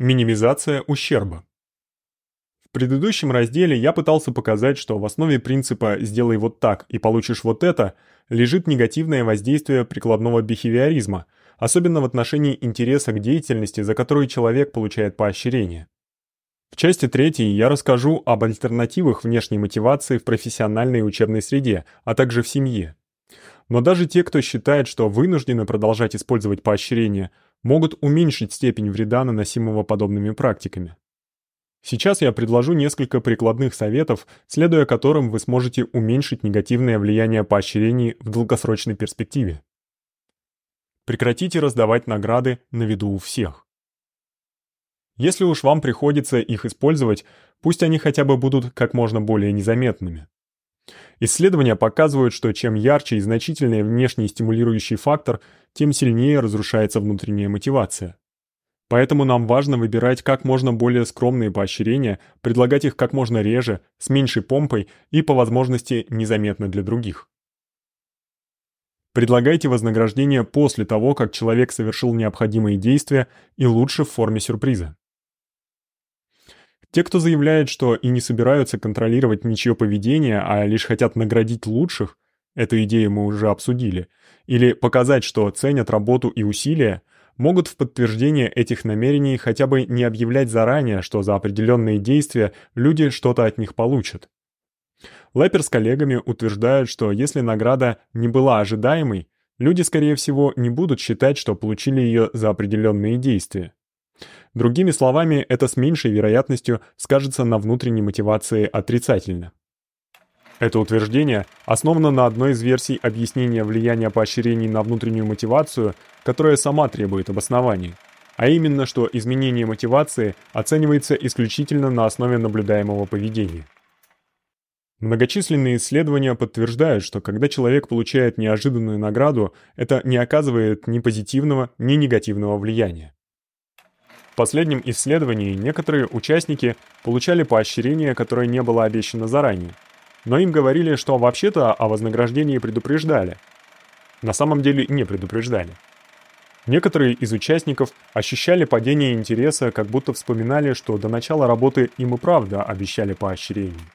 Минимизация ущерба. В предыдущем разделе я пытался показать, что в основе принципа «сделай вот так и получишь вот это» лежит негативное воздействие прикладного бихевиоризма, особенно в отношении интереса к деятельности, за которую человек получает поощрение. В части третьей я расскажу об альтернативах внешней мотивации в профессиональной и учебной среде, а также в семье. Но даже те, кто считает, что вынуждены продолжать использовать поощрение, могут уменьшить степень вреда, наносимого подобными практиками. Сейчас я предложу несколько прикладных советов, следуя которым вы сможете уменьшить негативное влияние поощрений в долгосрочной перспективе. Прекратите раздавать награды на виду у всех. Если уж вам приходится их использовать, пусть они хотя бы будут как можно более незаметными. Исследования показывают, что чем ярче и значительнее внешний стимулирующий фактор, тем сильнее разрушается внутренняя мотивация. Поэтому нам важно выбирать как можно более скромные поощрения, предлагать их как можно реже, с меньшей помпой и по возможности незаметно для других. Предлагайте вознаграждение после того, как человек совершил необходимые действия и лучше в форме сюрприза. Те, кто заявляет, что и не собираются контролировать ничьё поведение, а лишь хотят наградить лучших, эту идею мы уже обсудили, или показать, что ценят работу и усилия, могут в подтверждение этих намерений хотя бы не объявлять заранее, что за определённые действия люди что-то от них получат. Лэпер с коллегами утверждают, что если награда не была ожидаемой, люди, скорее всего, не будут считать, что получили её за определённые действия. Другими словами, это с меньшей вероятностью скажется на внутренней мотивации отрицательно. Это утверждение основано на одной из версий объяснения влияния поощрений на внутреннюю мотивацию, которая сама требует обоснования, а именно, что изменение мотивации оценивается исключительно на основе наблюдаемого поведения. Многочисленные исследования подтверждают, что когда человек получает неожиданную награду, это не оказывает ни позитивного, ни негативного влияния последнем исследовании некоторые участники получали поощрение, которое не было обещано заранее. Но им говорили, что вообще-то о вознаграждении предупреждали. На самом деле не предупреждали. Некоторые из участников ощущали падение интереса, как будто вспоминали, что до начала работы им и правда обещали поощрение.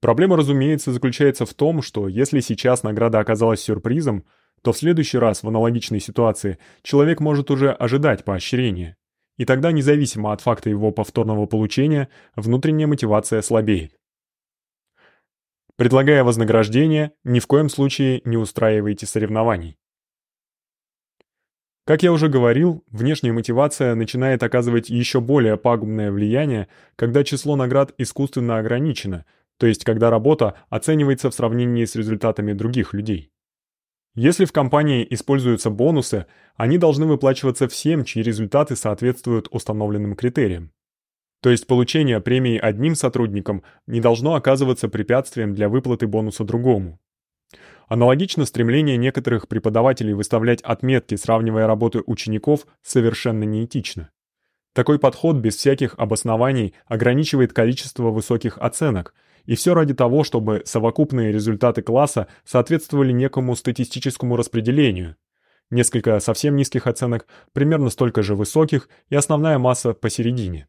Проблема, разумеется, заключается в том, что если сейчас награда оказалась сюрпризом, то в следующий раз в аналогичной ситуации человек может уже ожидать поощрения и тогда независимо от факта его повторного получения, внутренняя мотивация слабеет. Предлагая вознаграждение, ни в коем случае не устраивайте соревнований. Как я уже говорил, внешняя мотивация начинает оказывать еще более пагубное влияние, когда число наград искусственно ограничено, то есть когда работа оценивается в сравнении с результатами других людей. Если в компании используются бонусы, они должны выплачиваться всем, чьи результаты соответствуют установленным критериям. То есть получение премии одним сотрудникам не должно оказываться препятствием для выплаты бонуса другому. Аналогично стремление некоторых преподавателей выставлять отметки, сравнивая работы учеников, совершенно неэтично. Такой подход без всяких обоснований ограничивает количество высоких оценок – и все ради того, чтобы совокупные результаты класса соответствовали некому статистическому распределению. Несколько совсем низких оценок, примерно столько же высоких и основная масса посередине.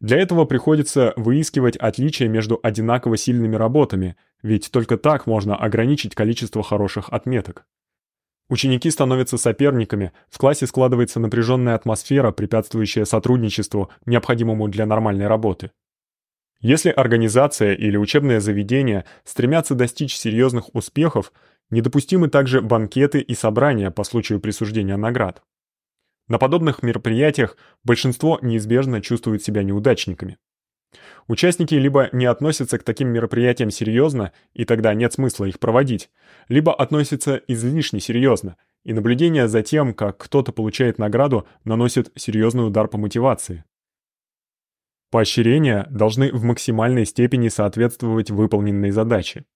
Для этого приходится выискивать отличия между одинаково сильными работами, ведь только так можно ограничить количество хороших отметок. Ученики становятся соперниками, в классе складывается напряженная атмосфера, препятствующая сотрудничеству, необходимому для нормальной работы. Если организация или учебное заведение стремятся достичь серьезных успехов, недопустимы также банкеты и собрания по случаю присуждения наград. На подобных мероприятиях большинство неизбежно чувствует себя неудачниками. Участники либо не относятся к таким мероприятиям серьезно, и тогда нет смысла их проводить, либо относятся излишне серьезно, и наблюдение за тем, как кто-то получает награду, наносит серьезный удар по мотивации. Поощрения должны в максимальной степени соответствовать выполненной задаче.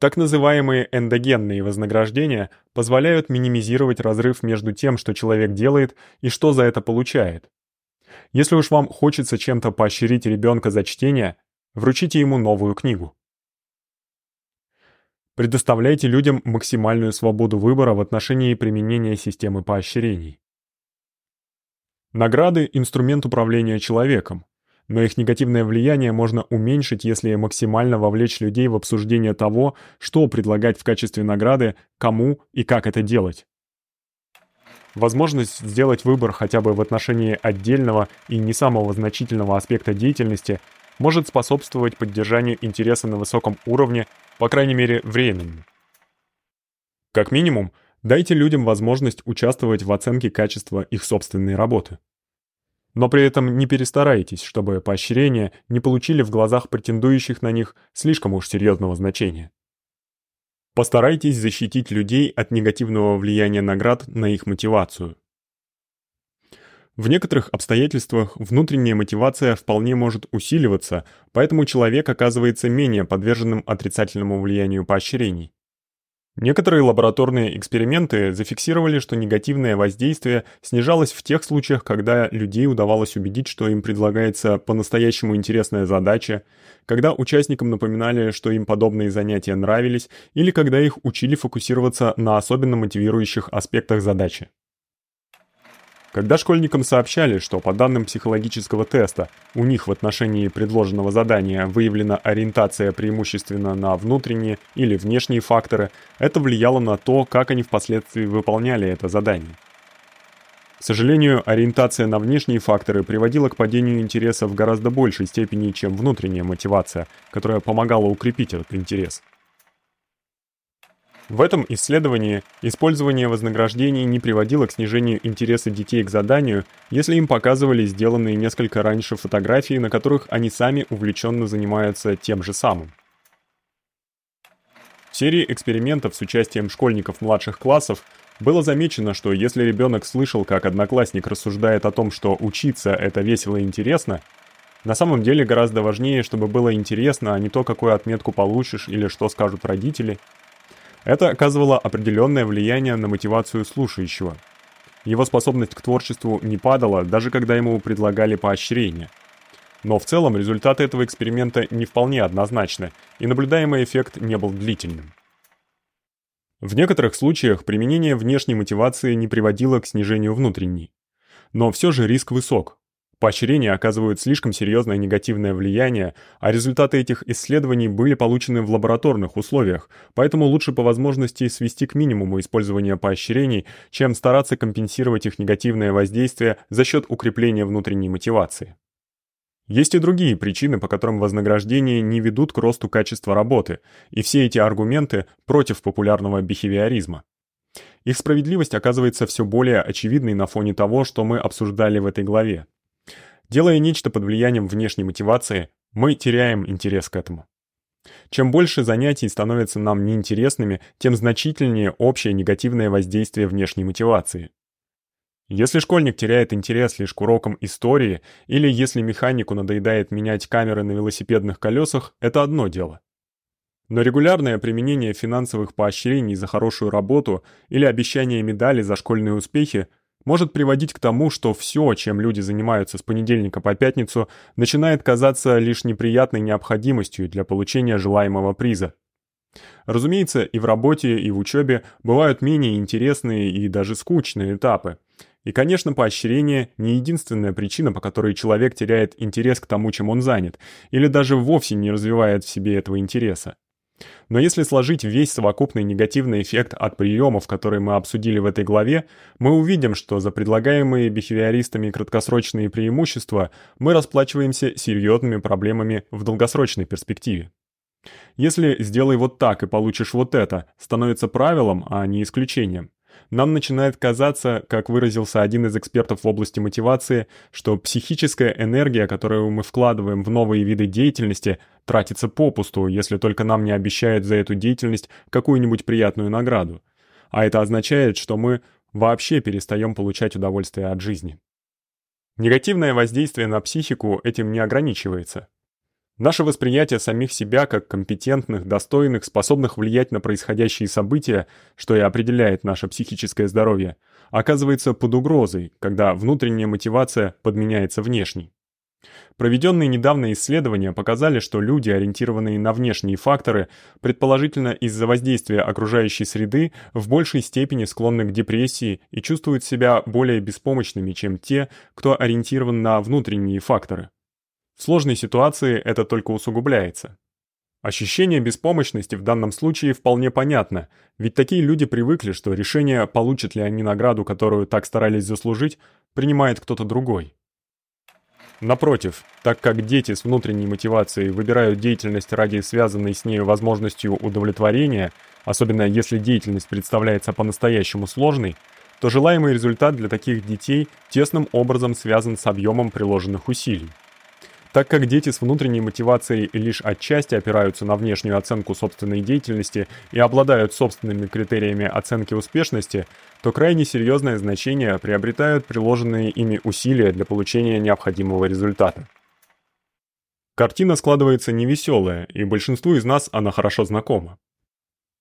Так называемые эндогенные вознаграждения позволяют минимизировать разрыв между тем, что человек делает, и что за это получает. Если уж вам хочется чем-то поощрить ребёнка за чтение, вручите ему новую книгу. Предоставляйте людям максимальную свободу выбора в отношении применения системы поощрений. Награды инструмент управления человеком, но их негативное влияние можно уменьшить, если максимально вовлечь людей в обсуждение того, что предлагать в качестве награды, кому и как это делать. Возможность сделать выбор хотя бы в отношении отдельного и не самого значительного аспекта деятельности может способствовать поддержанию интереса на высоком уровне, по крайней мере, временно. Как минимум, дайте людям возможность участвовать в оценке качества их собственной работы. Но при этом не перестарайтесь, чтобы поощрения не получили в глазах претендующих на них слишком уж серьезного значения. Постарайтесь защитить людей от негативного влияния наград на их мотивацию. В некоторых обстоятельствах внутренняя мотивация вполне может усиливаться, поэтому человек оказывается менее подверженным отрицательному влиянию поощрений. Некоторые лабораторные эксперименты зафиксировали, что негативное воздействие снижалось в тех случаях, когда людей удавалось убедить, что им предлагается по-настоящему интересная задача, когда участникам напоминали, что им подобные занятия нравились, или когда их учили фокусироваться на особенно мотивирующих аспектах задачи. Когда школьникам сообщали, что по данным психологического теста у них в отношении предложенного задания выявлена ориентация преимущественно на внутренние или внешние факторы, это влияло на то, как они впоследствии выполняли это задание. К сожалению, ориентация на внешние факторы приводила к падению интереса в гораздо большей степени, чем внутренняя мотивация, которая помогала укрепить этот интерес. В этом исследовании использование вознаграждений не приводило к снижению интереса детей к заданию, если им показывали сделанные несколько раньше фотографии, на которых они сами увлеченно занимаются тем же самым. В серии экспериментов с участием школьников младших классов было замечено, что если ребенок слышал, как одноклассник рассуждает о том, что учиться это весело и интересно, на самом деле гораздо важнее, чтобы было интересно, а не то, какую отметку получишь или что скажут родители – это оказывало определенное влияние на мотивацию слушающего. Его способность к творчеству не падала, даже когда ему предлагали поощрение. Но в целом результаты этого эксперимента не вполне однозначны, и наблюдаемый эффект не был длительным. В некоторых случаях применение внешней мотивации не приводило к снижению внутренней. Но все же риск высок, Поощрения оказывают слишком серьезное негативное влияние, а результаты этих исследований были получены в лабораторных условиях, поэтому лучше по возможности свести к минимуму использование поощрений, чем стараться компенсировать их негативное воздействие за счет укрепления внутренней мотивации. Есть и другие причины, по которым вознаграждения не ведут к росту качества работы, и все эти аргументы против популярного бихевиоризма. Их справедливость оказывается все более очевидной на фоне того, что мы обсуждали в этой главе. Делая нечто под влиянием внешней мотивации, мы теряем интерес к этому. Чем больше занятий становятся нам неинтересными, тем значительнее общее негативное воздействие внешней мотивации. Если школьник теряет интерес лишь к урокам истории или если механику надоедает менять камеры на велосипедных колесах, это одно дело. Но регулярное применение финансовых поощрений за хорошую работу или обещание медали за школьные успехи может приводить к тому, что все, чем люди занимаются с понедельника по пятницу, начинает казаться лишь неприятной необходимостью для получения желаемого приза. Разумеется, и в работе, и в учебе бывают менее интересные и даже скучные этапы. И, конечно, поощрение не единственная причина, по которой человек теряет интерес к тому, чем он занят, или даже вовсе не развивает в себе этого интереса. Но если сложить весь совокупный негативный эффект от приемов, которые мы обсудили в этой главе, мы увидим, что за предлагаемые бихевиористами краткосрочные преимущества мы расплачиваемся серьезными проблемами в долгосрочной перспективе. Если «сделай вот так и получишь вот это» становится правилом, а не исключением, нам начинает казаться, как выразился один из экспертов в области мотивации, что психическая энергия, которую мы вкладываем в новые виды деятельности, тратится попусту, если только нам не обещают за эту деятельность какую-нибудь приятную награду. А это означает, что мы вообще перестаем получать удовольствие от жизни. Негативное воздействие на психику этим не ограничивается. Наше восприятие самих себя как компетентных, достойных, способных влиять на происходящие события, что и определяет наше психическое здоровье, оказывается под угрозой, когда внутренняя мотивация подменяется внешней. Проведенные недавно исследования показали, что люди, ориентированные на внешние факторы, предположительно из-за воздействия окружающей среды, в большей степени склонны к депрессии и чувствуют себя более беспомощными, чем те, кто ориентирован на внутренние факторы. В сложной ситуации это только усугубляется. Ощущение беспомощности в данном случае вполне понятно, ведь такие люди привыкли, что решение, получат ли они награду, которую так старались заслужить, принимает кто-то другой. Напротив, так как дети с внутренней мотивацией выбирают деятельность ради связанной с ней возможностью удовлетворения, особенно если деятельность представляется по-настоящему сложной, то желаемый результат для таких детей тесным образом связан с объемом приложенных усилий. Так как дети с внутренней мотивацией лишь отчасти опираются на внешнюю оценку собственной деятельности и обладают собственными критериями оценки успешности, то крайне серьезное значение приобретают приложенные ими усилия для получения необходимого результата. Картина складывается невеселая, и большинству из нас она хорошо знакома.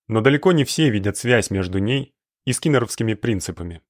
Но далеко не все видят связь между ней и скиннеровскими принципами.